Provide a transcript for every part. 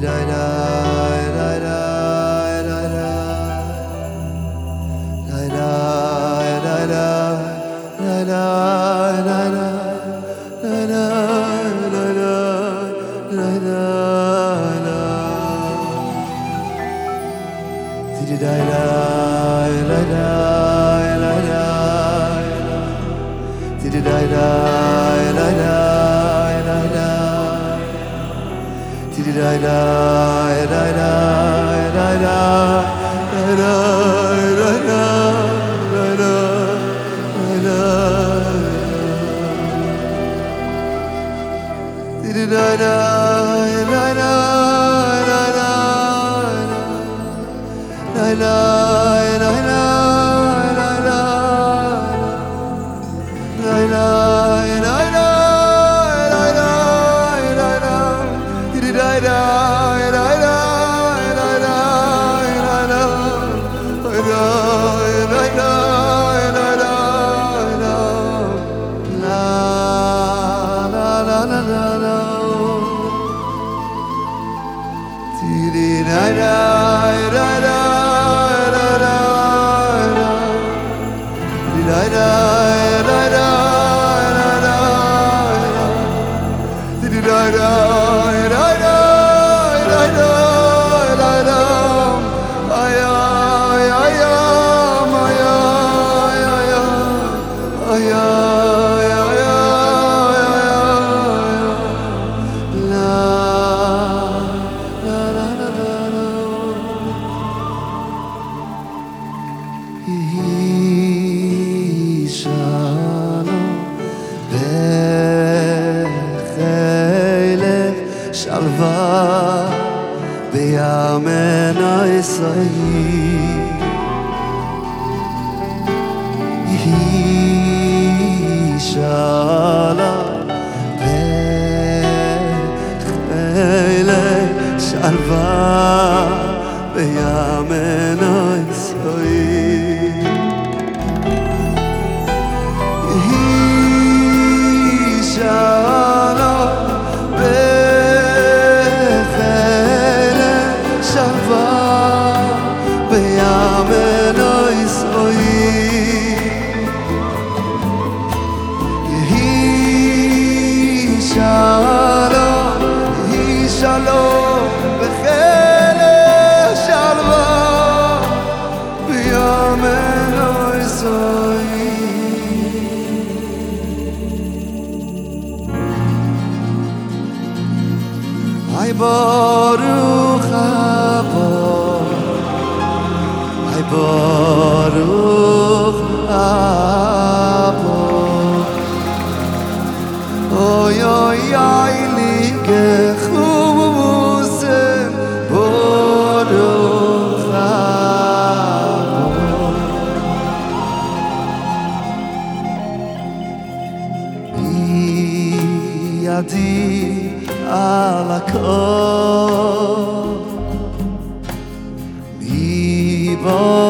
died God. beyame people.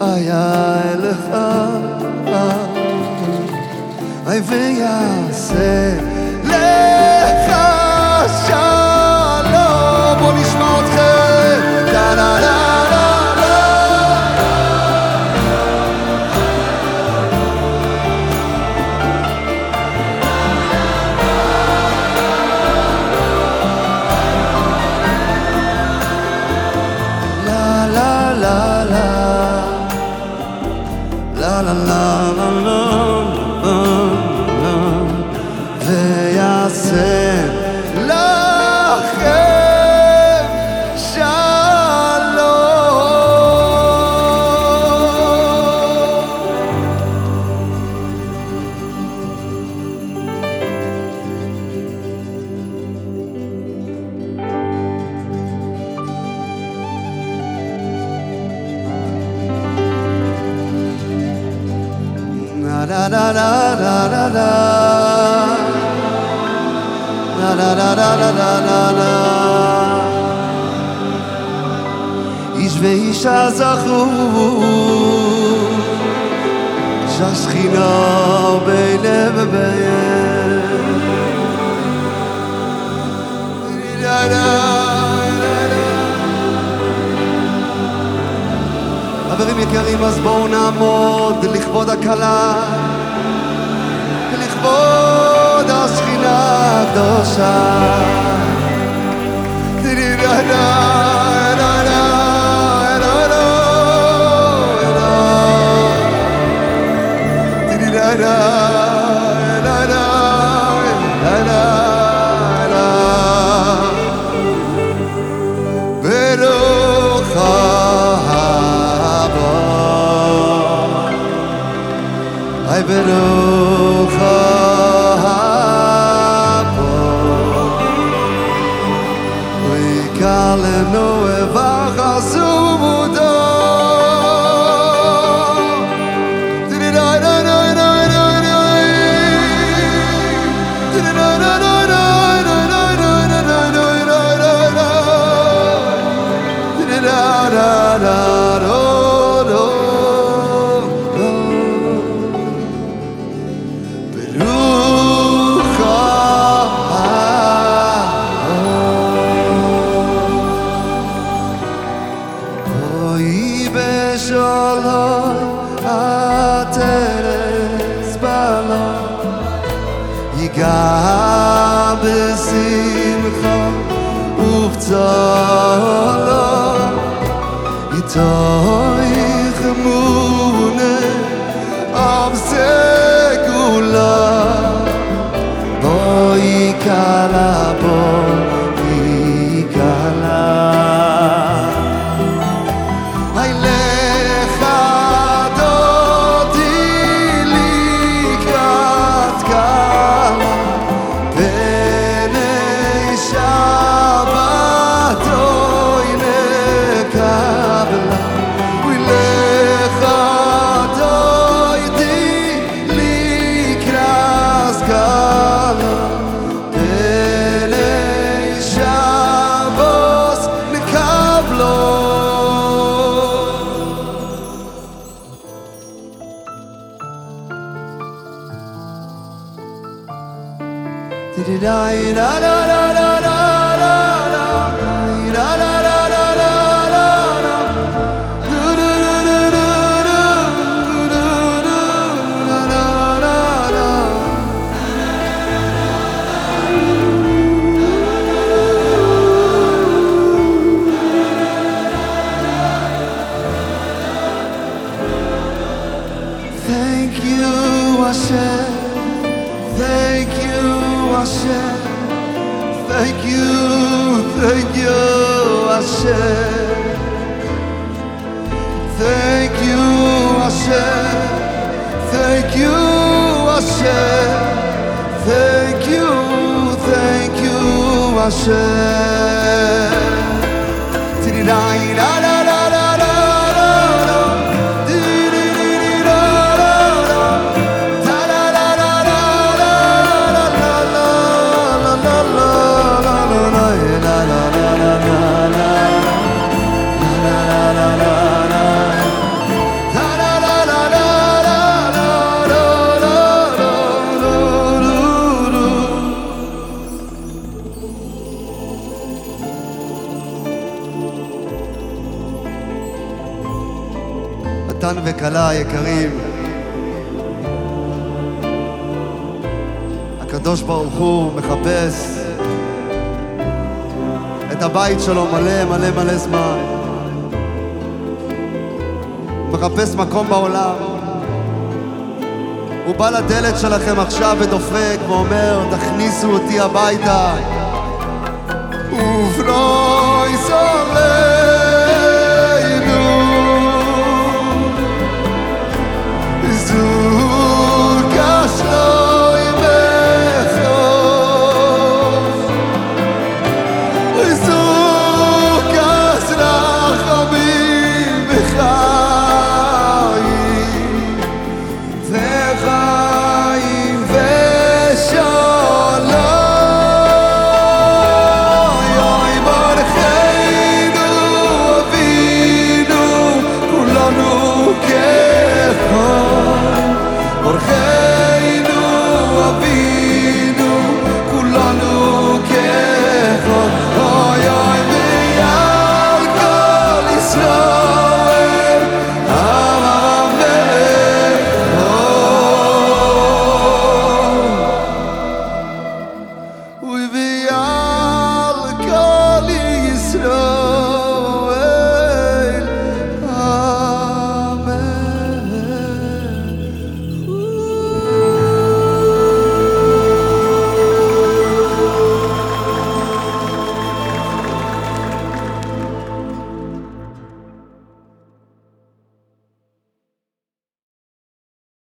ay ay lecha ay ve yase lecha איש ואישה זכו שהשכינה ביניהם וביניהם חברים יקרים, אז בואו נעמוד לכבוד הכלה. כבוד השכינה הקדושה. תראי רענן so evach asu Jesus. you, thank you, Hashem. Thank you, Hashem. Thank you, Hashem. Thank you, thank you, Hashem. וכלה יקרים, הקדוש ברוך הוא מחפש את הבית שלו מלא מלא מלא זמן. הוא מחפש מקום בעולם. הוא בא לדלת שלכם עכשיו ודופק ואומר, תכניסו אותי הביתה. ובנו